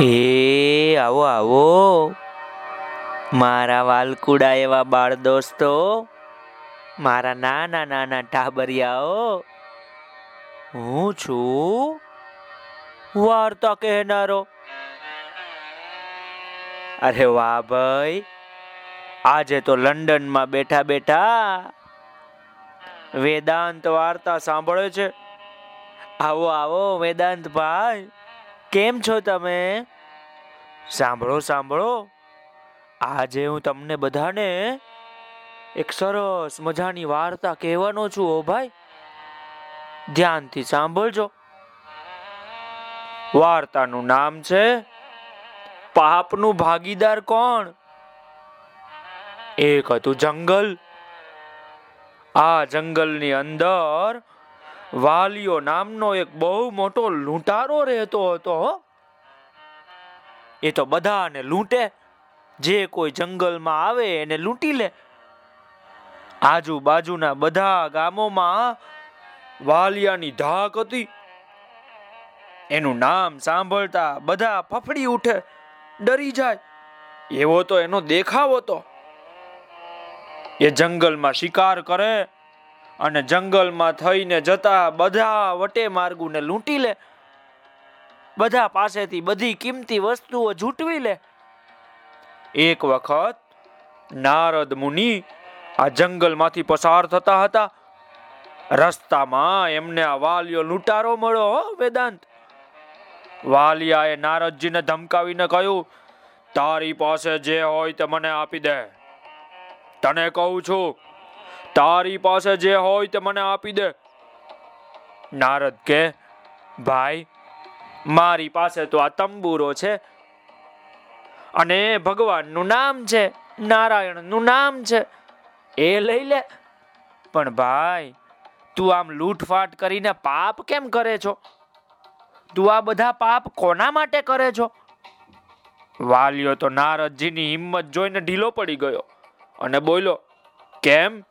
એ, આવો આવો. મારા વાલકુડા એવા બાળ દોસ્તો, મારા નાના નાના ટાબરિયાઓ હું છું વાર્તા કહેનારો. અરે વાહ ભાઈ, આજે તો લંડનમાં બેઠા બેઠા વેદાંત વાર્તા સાંભળે છે. આવો આવો વેદાંત ભાઈ. કેમ છો તમે? સાંભળો સાંભળો. આજે હું તમને બધાને એક સરસ મજાની વાર્તા કહેવાનો છું ઓ ભાઈ. ધ્યાનથી સાંભળજો. વાર્તાનું નામ છે, પાપનું ભાગીદાર કોણ? એક હતું જંગલ. આ જંગલની અંદર વાલિયો નામનો એક બહુ મોટો લૂંટારો રહેતો હતો. એ તો બધાને લૂંટે. જે કોઈ જંગલમાં આવે એને લૂંટી લે. આજુબાજુના બધા ગામોમાં વાલિયાની ધાક હતી. એનું નામ સાંભળતા બધા ફફડી ઉઠે, ડરી જાય. એવો તો એનો દેખાવ હતો. એ જંગલમાં શિકાર કરે અને જંગલમાં થઈને જતા બધા વટે માર્ગુને લૂંટી લે. બધા પાસેથી બધી કિંમતી વસ્તુઓ ઝૂંટવી લે. એક વખત નારદ મુનિ આ જંગલમાંથી પસાર થતા હતા. રસ્તામાં એમને આ વાલિયો લૂંટારો મળ્યો વેદાંત. વાલિયાએ નારદજીને ધમકાવીને કહ્યું, તારી પાસે જે હોય તે મને આપી દે. તને કહું છું તારી પાસે જે હોય તે મને આપી દે. નારદ કે, ભાઈ, મારી પાસે તો આ તંબુરો છે અને ભગવાનનું નામ છે, નારાયણનું નામ છે. એ લઈ લે. પણ ભાઈ, તું આમ લૂંટફાટ કરીને પાપ કેમ કરે છો? તું આ બધા પાપ કોના માટે કરે છો? વાલિયો તો નારદજીની હિંમત જોઈને ઢીલો પડી ગયો અને બોલ્યો, કેમ?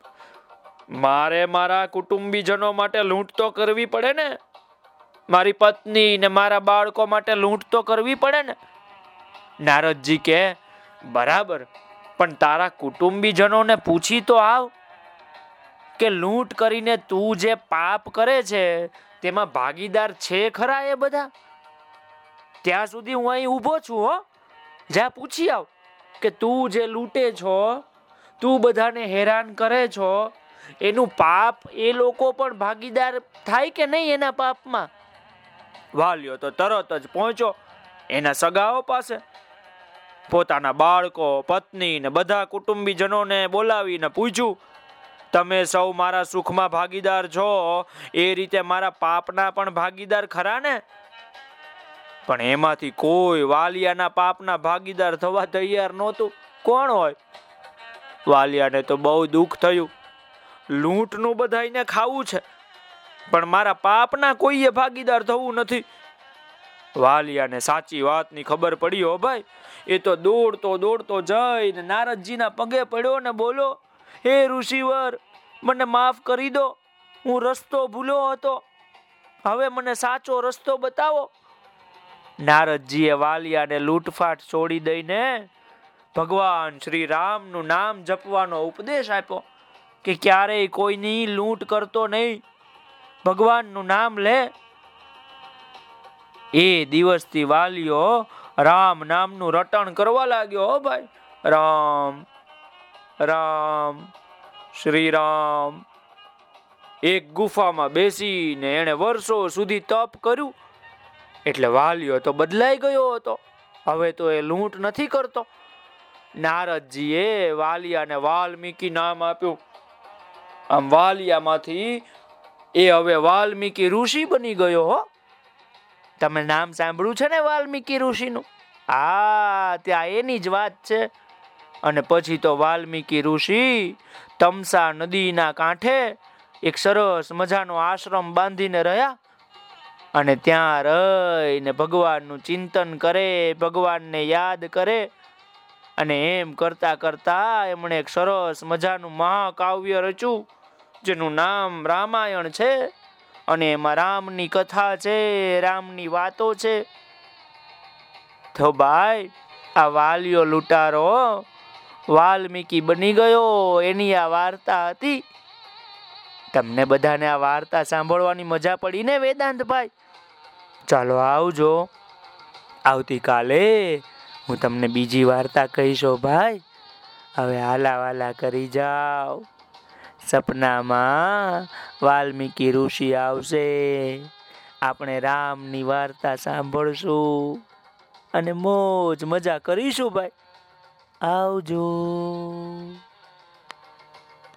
મારે મારા કુટુંબીજનો માટે લૂંટ તો કરવી પડે ને. મારી પત્ની ને મારા બાળકો માટે લૂંટ તો કરવી પડે ને. નારદજી કે, બરાબર, પણ તારા કુટુંબીજનોને પૂછી તો આવ કે લૂંટ કરીને તું જે પાપ કરે છે, તેમાં ભાગીદાર છે ખરા એ બધા? ત્યાં સુધી હું અહીં ઊભો છું, હો. જ્યાં પૂછી આવ કે તું જે લૂંટે છો, તું બધાને હેરાન કરે છો એનું પાપ એ લોકો પણ ભાગીદાર થાય કે નહીં એના પાપમાં? વાલ્યો તો તરત જ પહોંચ્યો એના સગાઓ પાસે. પોતાના બાળકો, પત્ની ને બધા કુટુંબીજનોને બોલાવીને પૂછ્યું, તમે સૌ મારા સુખમાં ભાગીદાર છો? એ રીતે મારા પાપના પણ ભાગીદાર ખરા ને? પણ એમાંથી કોઈ વાલિયાના પાપના ભાગીદાર થવા તૈયાર નહોતું. કોણ હોય? વાલિયાને તો બહુ દુઃખ થયું. લૂંટનું બધાઈને ખાવું છે. પણ મારા પાપના કોઈએ ભાગીદાર થવું નથી. વાલિયાને સાચી વાતની ખબર પડી હો ભાઈ. એ તો દોડતો દોડતો જઈને નારદજીના પગે પડ્યો ને બોલો, હે ઋષિવર, મને માફ કરી દો. હું રસ્તો ભૂલો હતો. હવે મને સાચો રસ્તો બતાવો. નારદજીએ વાલિયાને લૂંટફાટ છોડી દઈને ભગવાન શ્રી રામનું નામ જપવાનો ઉપદેશ આપ્યો. કે ક્યારેય કોઈની લૂંટ કરતો નહીં. ભગવાનનું નામ લે. એ દિવસથી વાલીઓ રામ નામનું રટણ કરવા લાગ્યો, હો ભાઈ. રામ રામ શ્રી રામ એક ગુફામાં બેસીને એણે વર્ષો સુધી તપ કર્યું. એટલે વાલિયો તો બદલાઈ ગયો હતો. હવે તો એ લૂંટ નથી કરતો. નારદજીએ વાલિયાને વાલ્મીકી નામ આપ્યું. આમ વાલિયામાંથી એ હવે વાલ્મીકી ઋષિ બની ગયો હો. તમે નામ સાંભળ્યું છે ને વાલ્મીકી ઋષિનું? આ ત્યાં એની જ વાત છે. અને પછી તો વાલ્મીકી ઋષિ તમસા નદીના કાંઠે એક સરસ મજાનો આશ્રમ બાંધીને રહ્યા અને ત્યાં રહીને ભગવાનનું ચિંતન કરે, ભગવાનને યાદ કરે અને એમ કરતા કરતા એમણે એક સરસ મજાનું મહાકાવ્ય રચ્યું. જેનું નામ રામાયણ છે અને એમાં રામની કથા છે, રામની વાતો છે. તો ભાઈ, આ વાલિયો લૂંટારો વાલ્મીકી બની ગયો, એની આ વાર્તા હતી. તમને બધાને આ વાર્તા સાંભળવાની મજા પડી ને વેદાંતભાઈ ચાલો આવજો. આવતીકાલે હું તમને બીજી વાર્તા કહીશો ભાઈ. હવે હાલા વાલા કરી જાઓ. સપનામાં વાલ્મીકી ઋષિ આવશે. આપણે રામની વાર્તા સાંભળશું અને મોજ મજા કરીશું ભાઈ. આવજો.